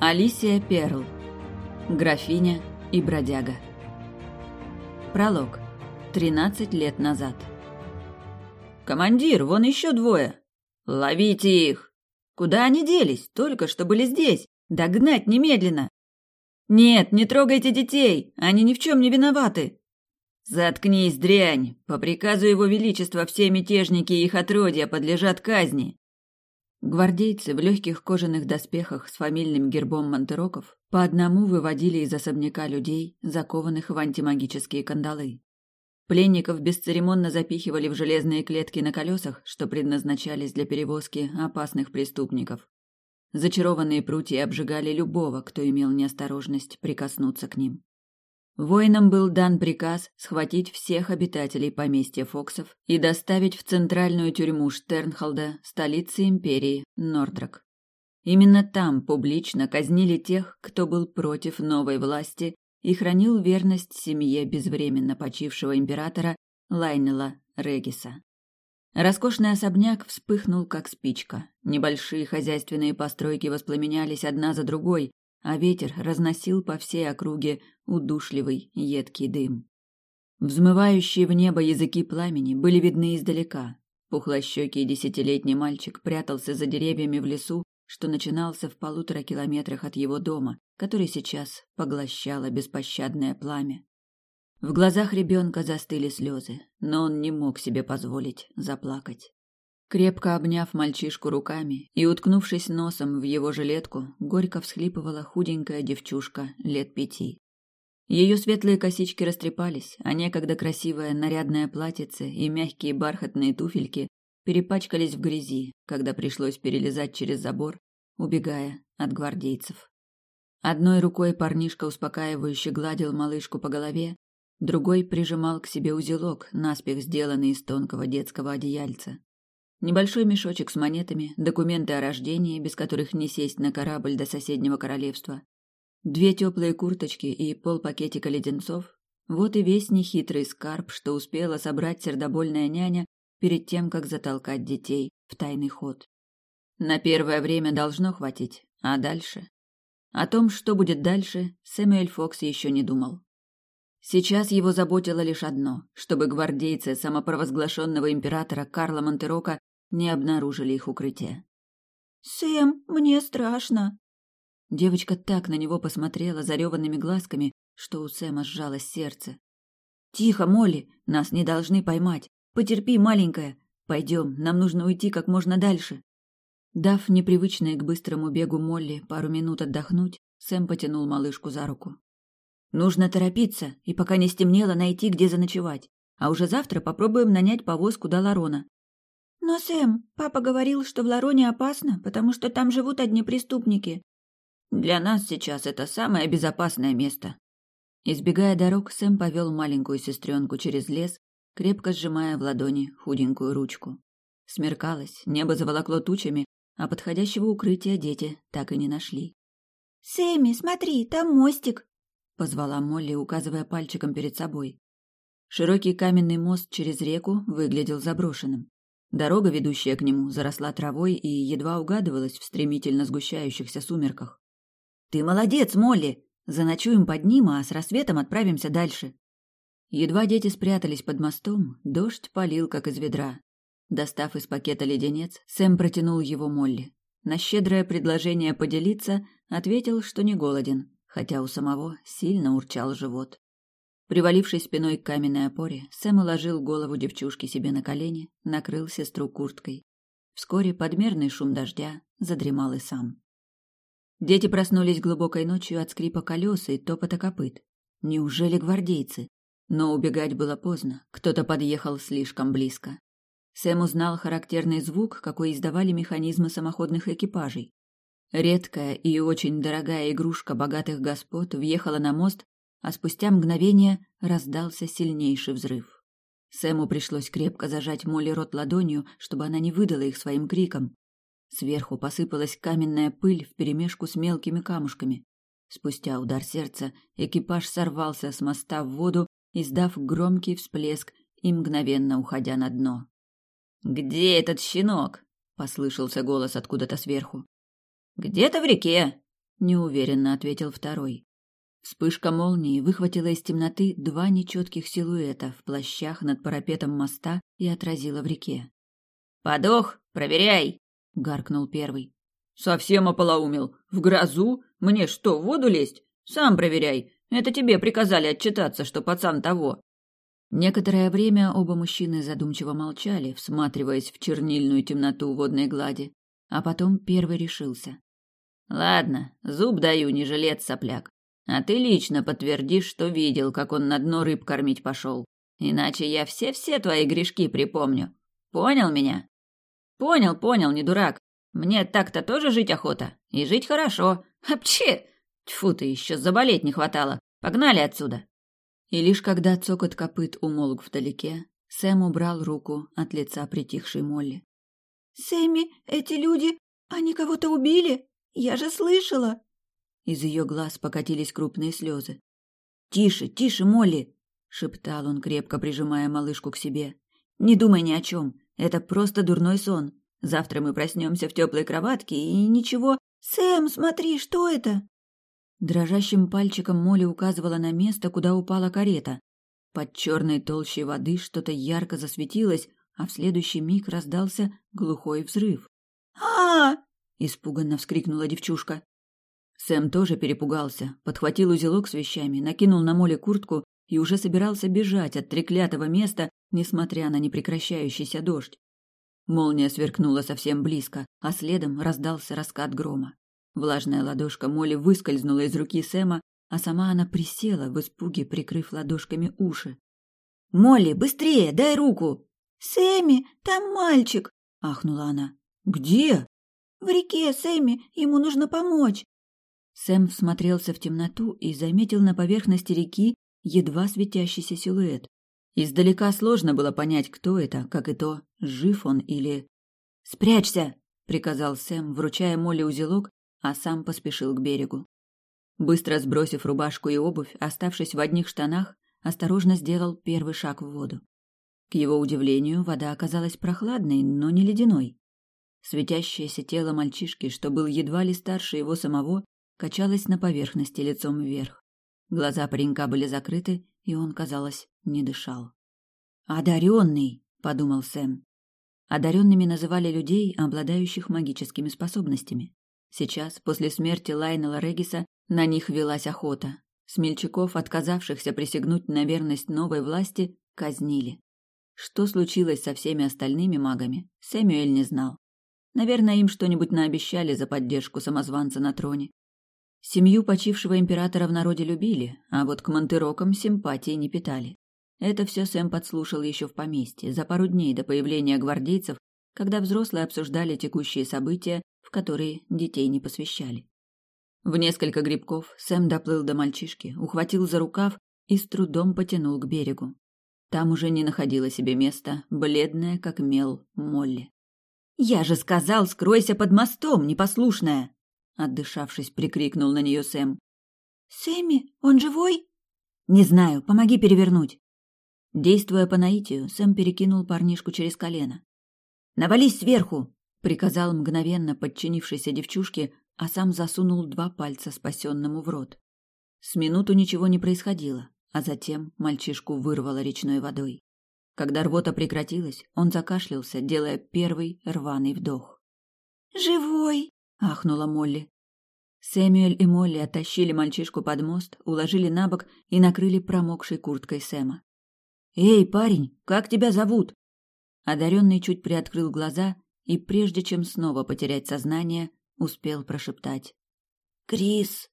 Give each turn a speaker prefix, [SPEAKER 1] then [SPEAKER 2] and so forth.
[SPEAKER 1] Алисия Перл. Графиня и бродяга. Пролог. 13 лет назад. «Командир, вон еще двое! Ловите их! Куда они делись? Только что были здесь! Догнать немедленно!» «Нет, не трогайте детей! Они ни в чем не виноваты!» «Заткнись, дрянь! По приказу его величества все мятежники и их отродья подлежат казни!» Гвардейцы в легких кожаных доспехах с фамильным гербом Монтероков по одному выводили из особняка людей, закованных в антимагические кандалы. Пленников бесцеремонно запихивали в железные клетки на колесах, что предназначались для перевозки опасных преступников. Зачарованные прутья обжигали любого, кто имел неосторожность прикоснуться к ним. Воинам был дан приказ схватить всех обитателей поместья Фоксов и доставить в центральную тюрьму Штернхолда, столицы империи, Нордрак. Именно там публично казнили тех, кто был против новой власти и хранил верность семье безвременно почившего императора Лайнела Региса. Роскошный особняк вспыхнул, как спичка. Небольшие хозяйственные постройки воспламенялись одна за другой, а ветер разносил по всей округе удушливый едкий дым. Взмывающие в небо языки пламени были видны издалека. Пухлощекий десятилетний мальчик прятался за деревьями в лесу, что начинался в полутора километрах от его дома, который сейчас поглощало беспощадное пламя. В глазах ребенка застыли слезы, но он не мог себе позволить заплакать. Крепко обняв мальчишку руками и уткнувшись носом в его жилетку, горько всхлипывала худенькая девчушка лет пяти. Ее светлые косички растрепались, а некогда красивое нарядное платьице и мягкие бархатные туфельки перепачкались в грязи, когда пришлось перелезать через забор, убегая от гвардейцев. Одной рукой парнишка успокаивающе гладил малышку по голове, другой прижимал к себе узелок, наспех сделанный из тонкого детского одеяльца. Небольшой мешочек с монетами, документы о рождении, без которых не сесть на корабль до соседнего королевства, две теплые курточки и полпакетика леденцов. Вот и весь нехитрый скарб, что успела собрать сердобольная няня перед тем, как затолкать детей в тайный ход. На первое время должно хватить, а дальше? О том, что будет дальше, Сэмюэль Фокс еще не думал. Сейчас его заботило лишь одно, чтобы гвардейцы самопровозглашенного императора Карла Монтерока не обнаружили их укрытие.
[SPEAKER 2] «Сэм, мне страшно!»
[SPEAKER 1] Девочка так на него посмотрела зареванными глазками, что у Сэма сжалось сердце. «Тихо, Молли, нас не должны поймать. Потерпи, маленькая. Пойдем, нам нужно уйти как можно дальше». Дав непривычной к быстрому бегу Молли пару минут отдохнуть, Сэм потянул малышку за руку. «Нужно торопиться и пока не стемнело найти, где заночевать. А уже завтра попробуем нанять повозку до Ларона.
[SPEAKER 2] «Но, Сэм, папа говорил, что в Лароне опасно, потому что там живут одни преступники».
[SPEAKER 1] «Для нас сейчас это самое безопасное место». Избегая дорог, Сэм повел маленькую сестренку через лес, крепко сжимая в ладони худенькую ручку. Смеркалось, небо заволокло тучами, а подходящего укрытия дети так и не нашли.
[SPEAKER 2] «Сэмми, смотри, там мостик!» — позвала
[SPEAKER 1] Молли, указывая пальчиком перед собой. Широкий каменный мост через реку выглядел заброшенным. Дорога, ведущая к нему, заросла травой и едва угадывалась в стремительно сгущающихся сумерках. «Ты молодец, Молли! Заночуем под ним, а с рассветом отправимся дальше». Едва дети спрятались под мостом, дождь полил, как из ведра. Достав из пакета леденец, Сэм протянул его Молли. На щедрое предложение поделиться ответил, что не голоден, хотя у самого сильно урчал живот. Привалившись спиной к каменной опоре, Сэм уложил голову девчушки себе на колени, накрыл сестру курткой. Вскоре подмерный шум дождя задремал и сам. Дети проснулись глубокой ночью от скрипа колес и топота копыт. Неужели гвардейцы? Но убегать было поздно, кто-то подъехал слишком близко. Сэм узнал характерный звук, какой издавали механизмы самоходных экипажей. Редкая и очень дорогая игрушка богатых господ въехала на мост а спустя мгновение раздался сильнейший взрыв. Сэму пришлось крепко зажать Молли рот ладонью, чтобы она не выдала их своим криком. Сверху посыпалась каменная пыль вперемешку с мелкими камушками. Спустя удар сердца экипаж сорвался с моста в воду, издав громкий всплеск и мгновенно уходя на дно. «Где этот щенок?» — послышался голос откуда-то сверху. «Где-то в реке», неуверенно ответил второй. Вспышка молнии выхватила из темноты два нечетких силуэта в плащах над парапетом моста и отразила в реке. «Подох, проверяй!» — гаркнул первый. «Совсем ополоумел. В грозу? Мне что, в воду лезть? Сам проверяй. Это тебе приказали отчитаться, что пацан того». Некоторое время оба мужчины задумчиво молчали, всматриваясь в чернильную темноту водной глади, а потом первый решился. «Ладно, зуб даю, не жилец, сопляк. А ты лично подтвердишь, что видел, как он на дно рыб кормить пошел. Иначе я все-все твои грешки припомню. Понял меня?» «Понял, понял, не дурак. Мне так-то тоже жить охота. И жить хорошо. Апче! Тьфу ты, еще заболеть не хватало. Погнали отсюда!» И лишь когда цокот копыт умолк вдалеке, Сэм убрал руку от лица притихшей Молли.
[SPEAKER 2] «Сэмми, эти люди, они кого-то убили? Я же слышала!»
[SPEAKER 1] Из ее глаз покатились крупные слезы. «Тише, тише, Молли!» — шептал он, крепко прижимая малышку к себе. «Не думай ни о чем. Это просто дурной сон. Завтра мы проснемся в теплой кроватке и ничего...»
[SPEAKER 2] «Сэм, смотри, что это?»
[SPEAKER 1] Дрожащим пальчиком Молли указывала на место, куда упала карета. Под черной толщей воды что-то ярко засветилось, а в следующий миг раздался глухой взрыв.
[SPEAKER 2] а,
[SPEAKER 1] испуганно вскрикнула девчушка. Сэм тоже перепугался, подхватил узелок с вещами, накинул на Молли куртку и уже собирался бежать от треклятого места, несмотря на непрекращающийся дождь. Молния сверкнула совсем близко, а следом раздался раскат грома. Влажная ладошка Молли выскользнула из руки Сэма, а сама она присела, в испуге прикрыв ладошками уши. «Молли, быстрее, дай руку!»
[SPEAKER 2] «Сэмми, там мальчик!»
[SPEAKER 1] — ахнула она. «Где?»
[SPEAKER 2] «В реке, Сэмми, ему нужно помочь!»
[SPEAKER 1] Сэм всмотрелся в темноту и заметил на поверхности реки едва светящийся силуэт. Издалека сложно было понять, кто это, как и то, жив он или... «Спрячься!» — приказал Сэм, вручая Молли узелок а сам поспешил к берегу. Быстро сбросив рубашку и обувь, оставшись в одних штанах, осторожно сделал первый шаг в воду. К его удивлению, вода оказалась прохладной, но не ледяной. Светящееся тело мальчишки, что был едва ли старше его самого, качалось на поверхности лицом вверх. Глаза паренька были закрыты, и он, казалось, не дышал. «Одаренный!» — подумал Сэм. Одаренными называли людей, обладающих магическими способностями. Сейчас, после смерти Лайнела Региса, на них велась охота. Смельчаков, отказавшихся присягнуть на верность новой власти, казнили. Что случилось со всеми остальными магами, Сэмюэль не знал. Наверное, им что-нибудь наобещали за поддержку самозванца на троне. Семью почившего императора в народе любили, а вот к Монтерокам симпатии не питали. Это все Сэм подслушал еще в поместье, за пару дней до появления гвардейцев, когда взрослые обсуждали текущие события в которые детей не посвящали. В несколько грибков Сэм доплыл до мальчишки, ухватил за рукав и с трудом потянул к берегу. Там уже не находила себе места, бледная, как мел, Молли. «Я же сказал, скройся под мостом, непослушная!» Отдышавшись, прикрикнул на нее Сэм.
[SPEAKER 2] «Сэмми, он живой?»
[SPEAKER 1] «Не знаю, помоги перевернуть». Действуя по наитию, Сэм перекинул парнишку через колено. «Навались сверху!» приказал мгновенно подчинившейся девчушке, а сам засунул два пальца спасенному в рот. С минуту ничего не происходило, а затем мальчишку вырвало речной водой. Когда рвота прекратилась, он закашлялся, делая первый рваный вдох.
[SPEAKER 2] «Живой!»
[SPEAKER 1] — ахнула Молли. Сэмюэль и Молли оттащили мальчишку под мост, уложили на бок и накрыли промокшей курткой Сэма. «Эй, парень, как тебя зовут?» Одаренный чуть приоткрыл глаза и, прежде чем снова потерять сознание, успел прошептать. «Крис!»